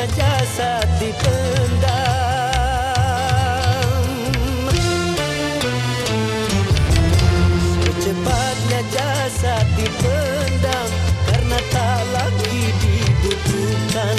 Secepatnya jasad dipendam. Secepatnya jasad dipendam Karena tak lagi dibutuhkan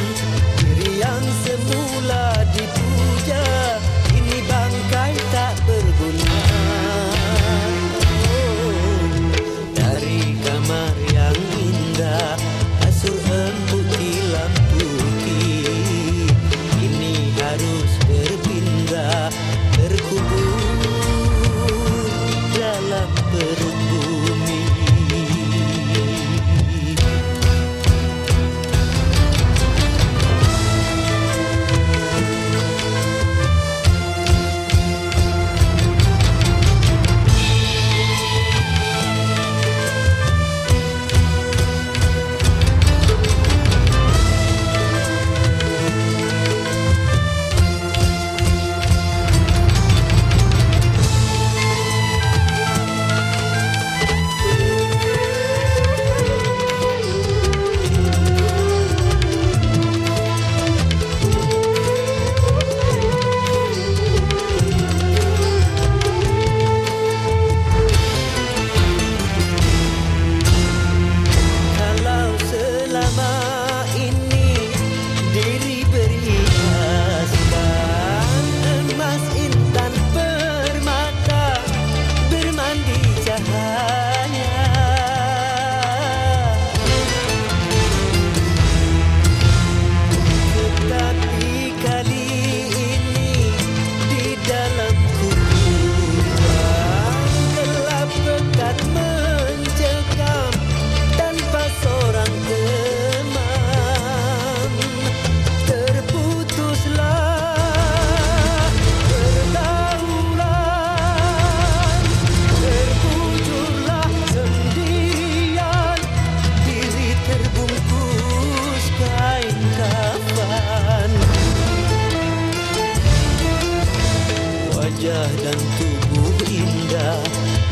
wajah dan tubuh indah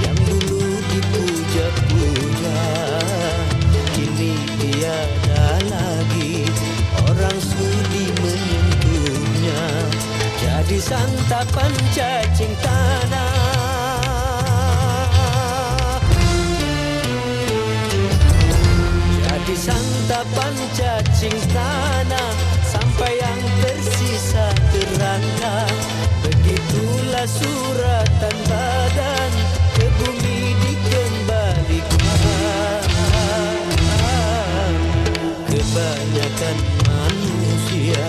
yang dulu dipuja-puja. Kini tiada lagi orang sudi menyentuhnya jadi santapan cacing tanah. Santapan cacing tanah Suratan badan ke bumi dikembalikan kebanyakan manusia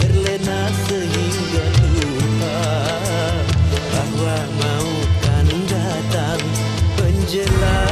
berlenas sehinggal lupa bahawa maut akan datang Jelas